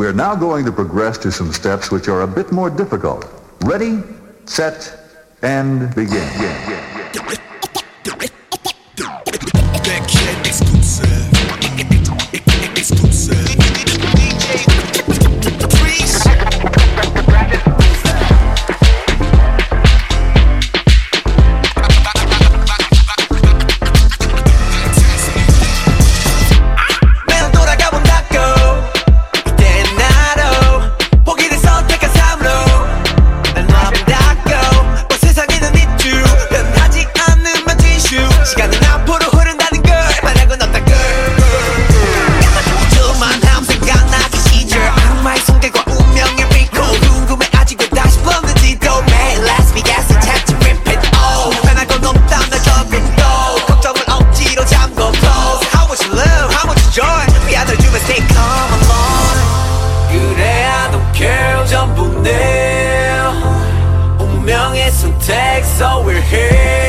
We're now going to progress to some steps which are a bit more difficult. Ready, set, and begin. 전부 내 운명의 선택 so we're here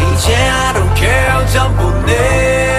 이제 I don't care 전부 내